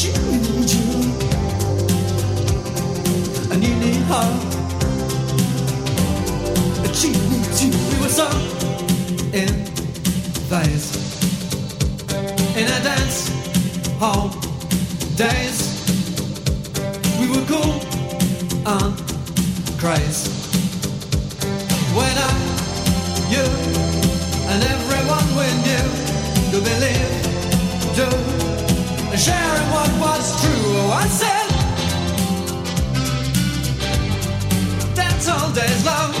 choose you. I nearly heart. We were song and vice. And I dance all days. We would go on cries. When I, you, and everyone we knew to believe, to sharing what was true. Oh, I said, that's all days love.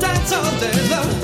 That's all day love.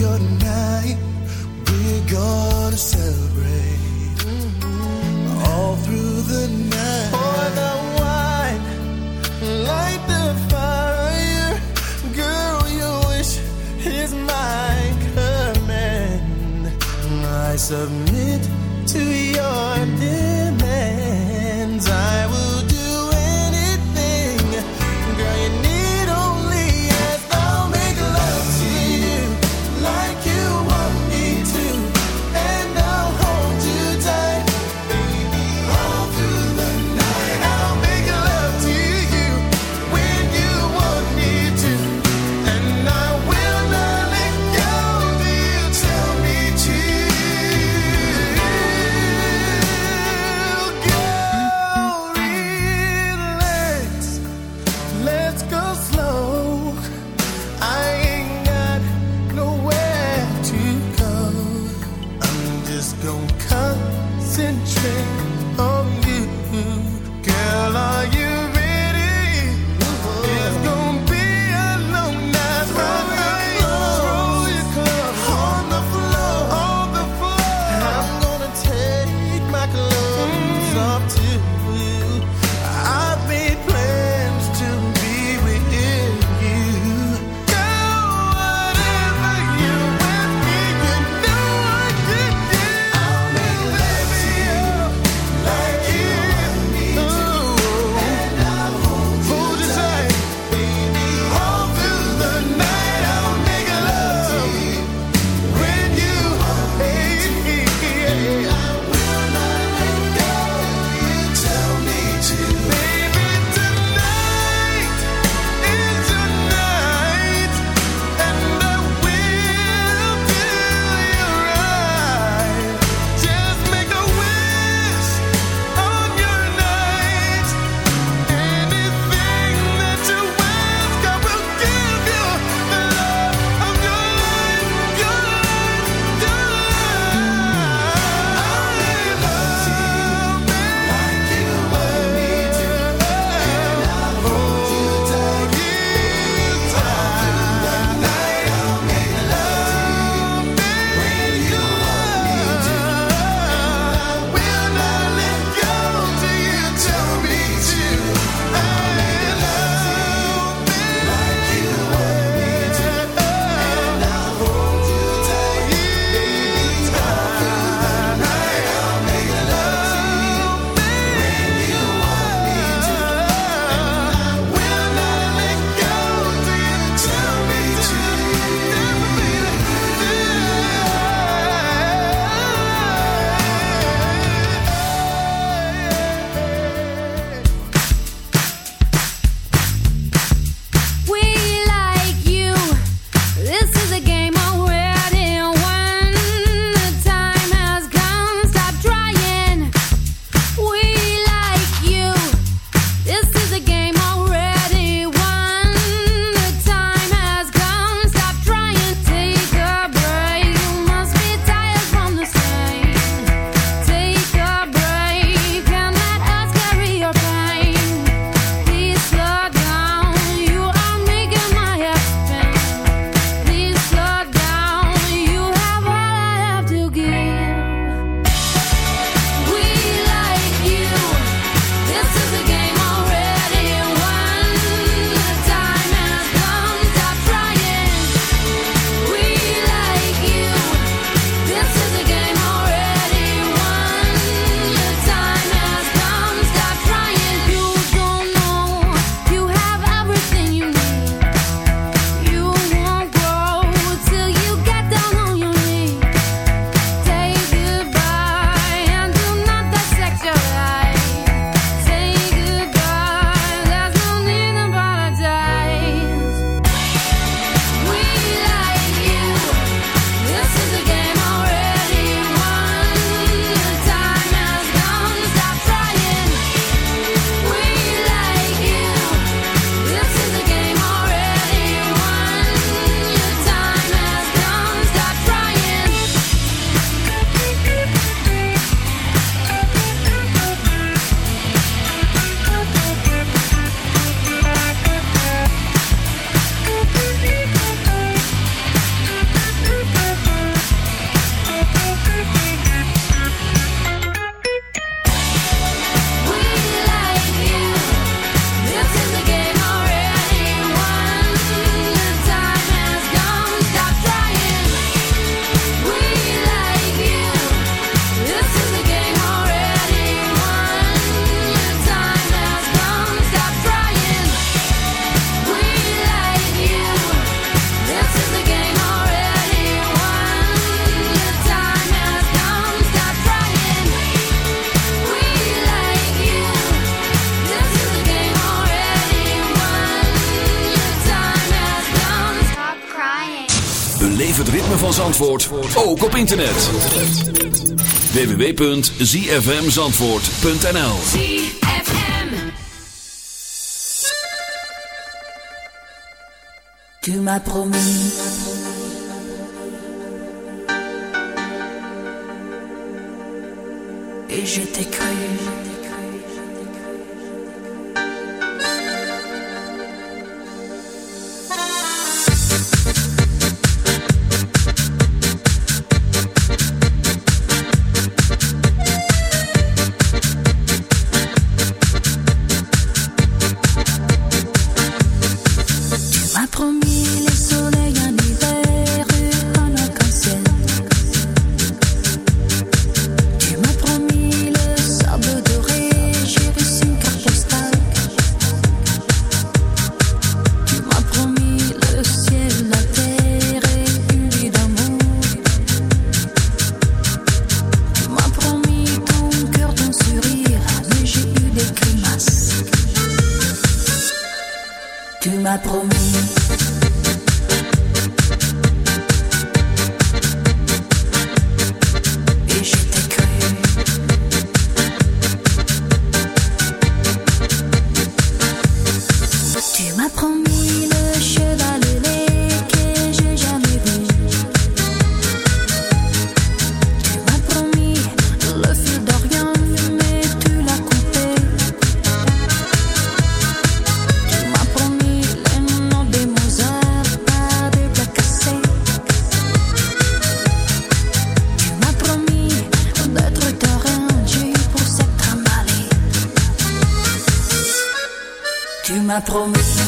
you're. We're gonna celebrate mm-hmm. all through the night. Pour the wine, light the fire. Girl, your wish is my command. I submit to your. het ritme van Zandvoort ook op internet. www.zfmzandvoort.nl Tu m'as promis. Et je t'ai m'a promise.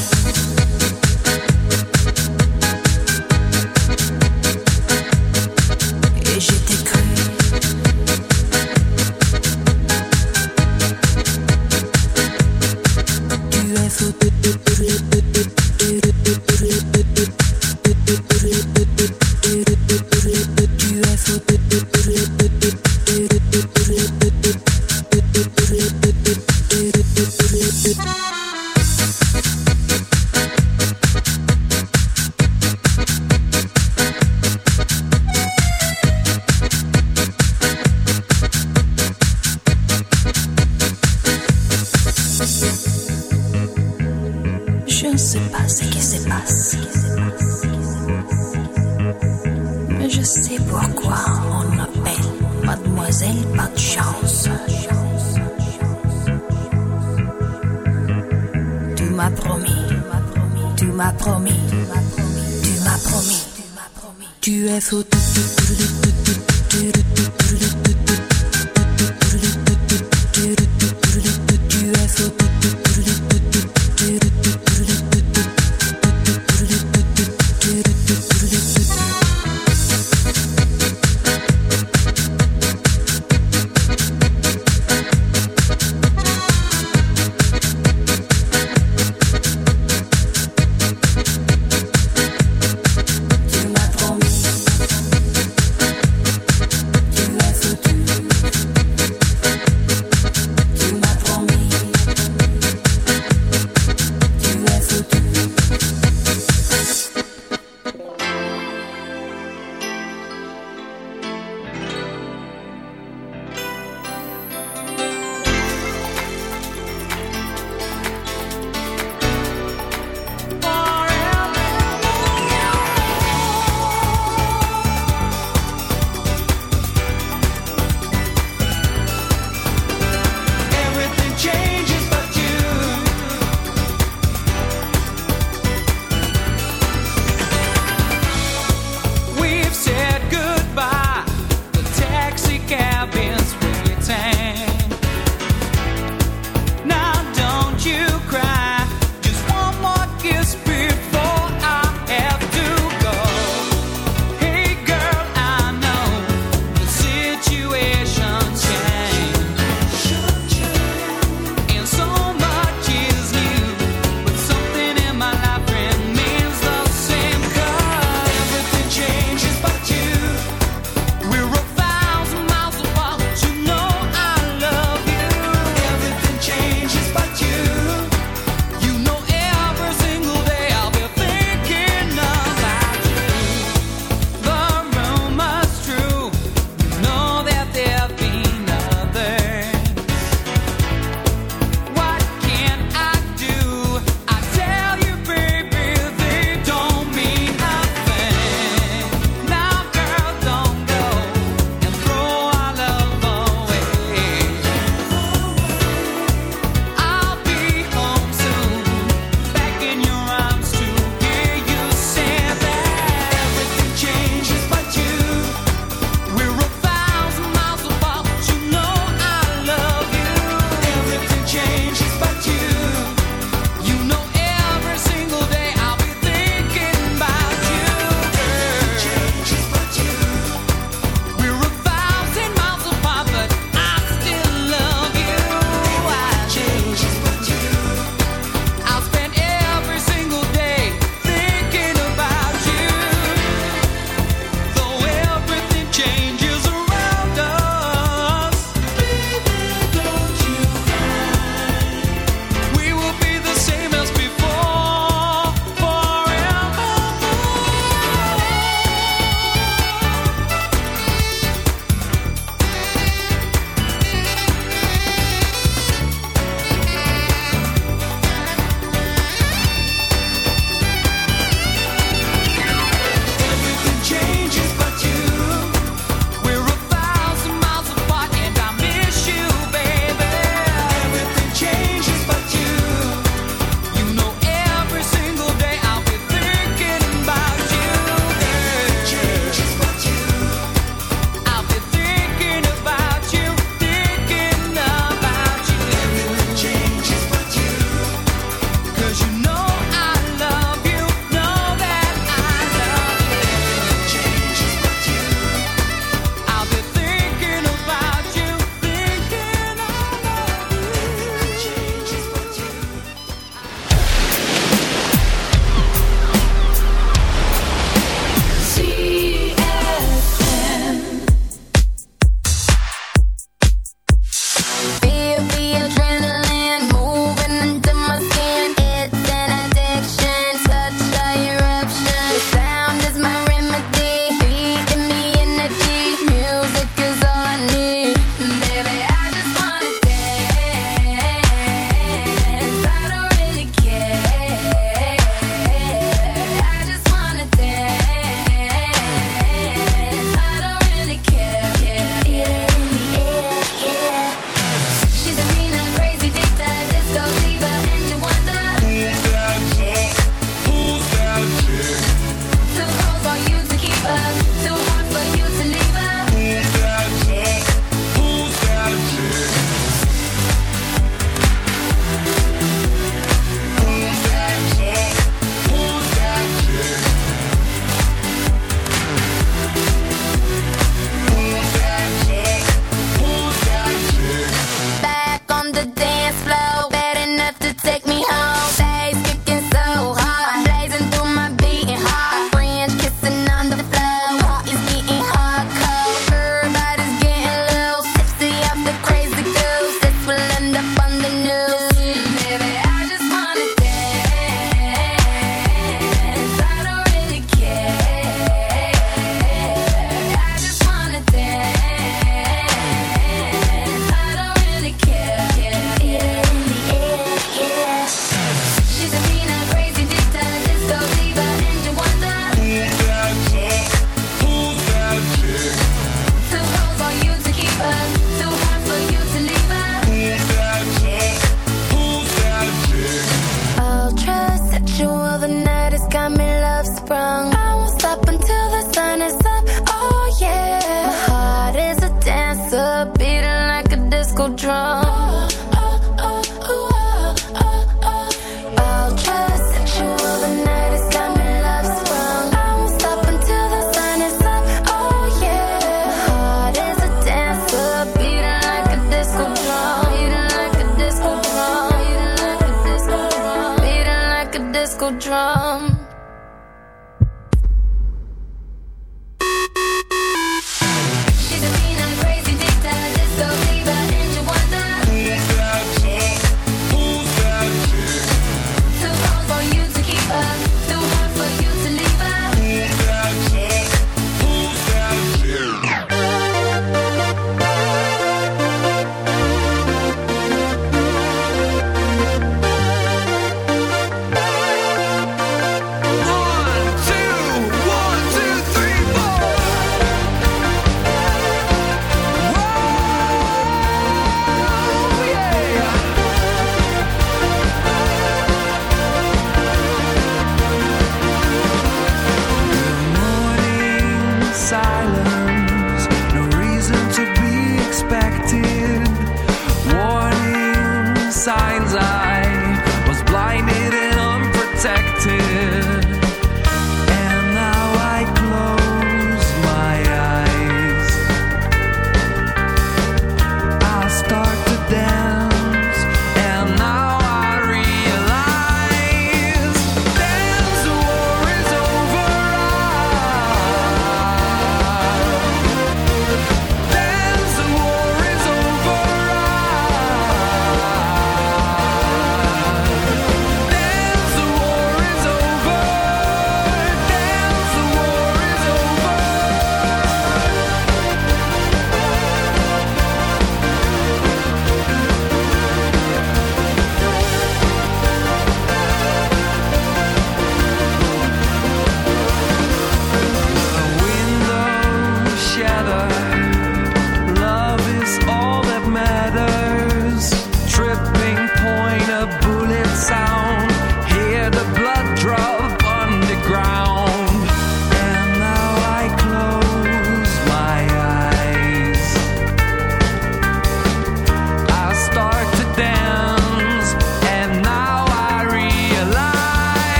drunk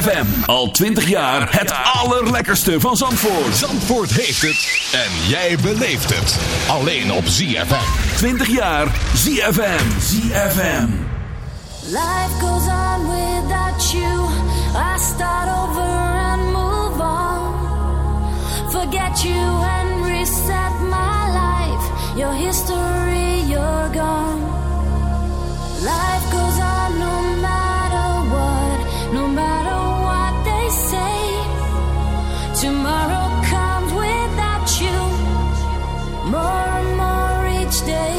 ZFM. Al 20 jaar het allerlekkerste van Zandvoort. Zandvoort heeft het. En jij beleeft het. Alleen op ZFM. 20 jaar ZFM. ZFM. Life goes on without you. I start over and move on. Forget you and reset my life. Your history, you're gone. Life goes on no Tomorrow comes without you. More and more each day.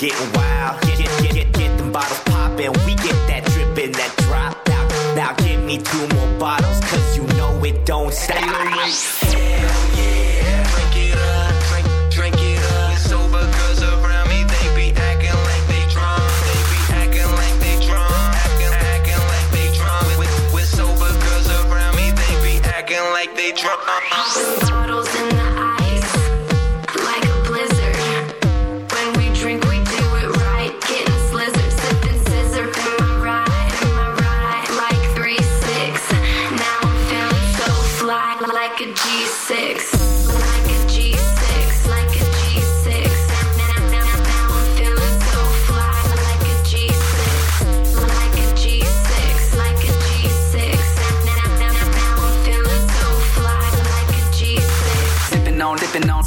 get wild. Get, get, get, get them bottles poppin'. We get that drippin', that drop out. Now give me two more bottles, cause you know it don't stop. Hell yeah, drink it up, drink, it up. Sober girls around me, they be like they drunk. They be like they drunk. Like they drunk. With, sober girls around me, they be like they drunk. Uh-uh.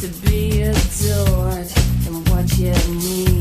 to be adored and what you need.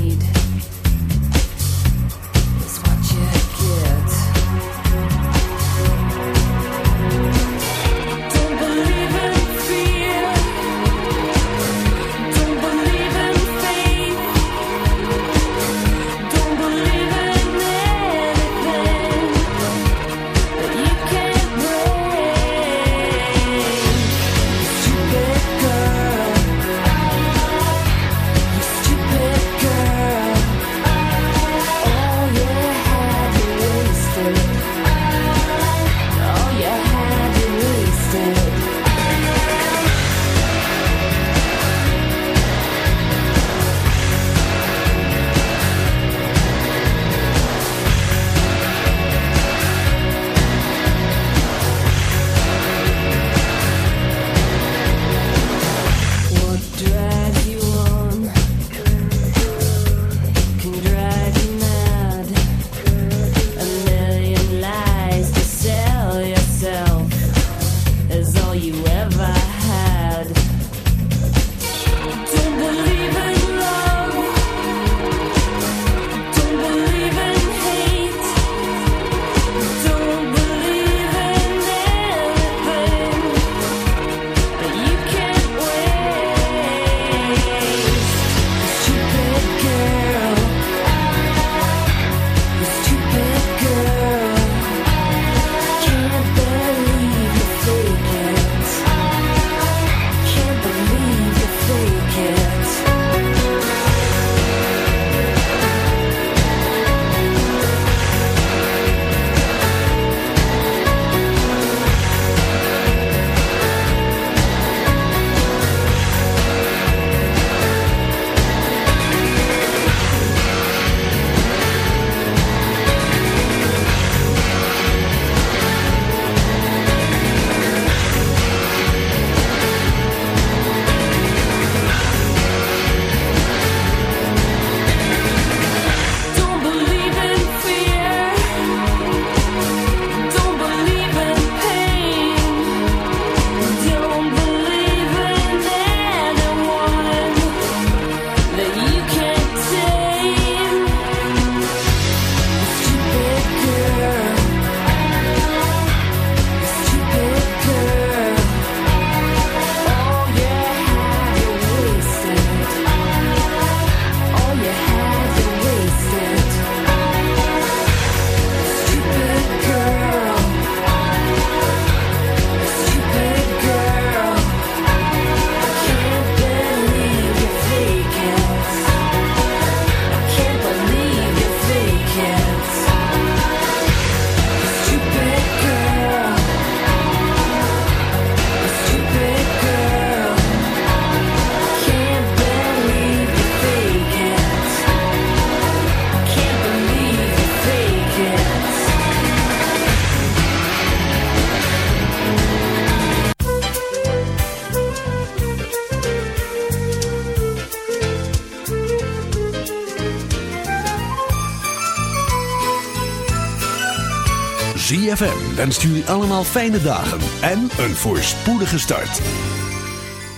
ZFM wenst jullie allemaal fijne dagen en een voorspoedige start.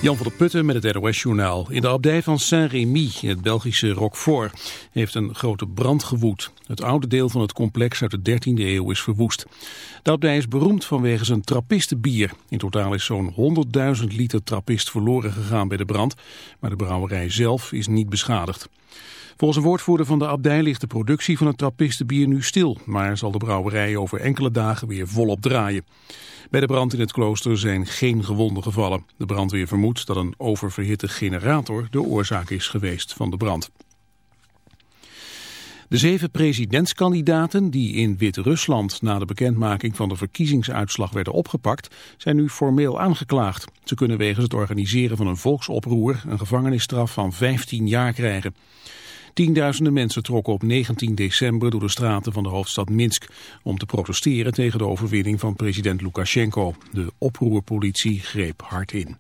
Jan van der Putten met het NOS-journaal. In de abdij van Saint-Rémy, in het Belgische Roquefort, heeft een grote brand gewoed. Het oude deel van het complex uit de 13e eeuw is verwoest. De abdij is beroemd vanwege zijn trappistenbier. In totaal is zo'n 100.000 liter trappist verloren gegaan bij de brand, maar de brouwerij zelf is niet beschadigd. Volgens een woordvoerder van de abdij ligt de productie van het trappistenbier nu stil, maar zal de brouwerij over enkele dagen weer volop draaien. Bij de brand in het klooster zijn geen gewonden gevallen. De brandweer vermoedt dat een oververhitte generator de oorzaak is geweest van de brand. De zeven presidentskandidaten die in Wit-Rusland na de bekendmaking van de verkiezingsuitslag werden opgepakt, zijn nu formeel aangeklaagd. Ze kunnen wegens het organiseren van een volksoproer een gevangenisstraf van 15 jaar krijgen. Tienduizenden mensen trokken op 19 december door de straten van de hoofdstad Minsk om te protesteren tegen de overwinning van president Lukashenko. De oproerpolitie greep hard in.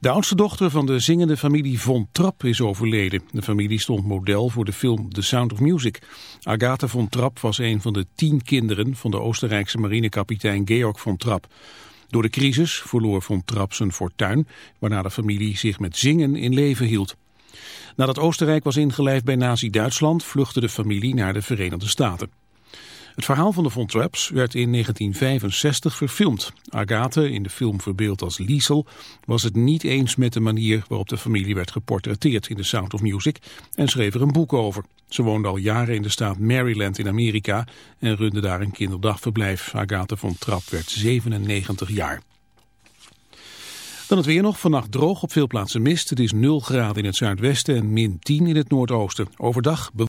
De oudste dochter van de zingende familie Von Trapp is overleden. De familie stond model voor de film The Sound of Music. Agathe von Trapp was een van de tien kinderen van de Oostenrijkse marinekapitein Georg von Trapp. Door de crisis verloor von Trapp zijn fortuin, waarna de familie zich met zingen in leven hield. Nadat Oostenrijk was ingelijfd bij nazi-Duitsland vluchtte de familie naar de Verenigde Staten. Het verhaal van de Von Trapps werd in 1965 verfilmd. Agathe, in de film verbeeld als Liesel, was het niet eens met de manier waarop de familie werd geportretteerd in The Sound of Music en schreef er een boek over. Ze woonde al jaren in de staat Maryland in Amerika en runde daar een kinderdagverblijf. Agathe von Trapp werd 97 jaar. Dan het weer nog. Vannacht droog op veel plaatsen mist. Het is 0 graden in het zuidwesten en min 10 in het noordoosten. Overdag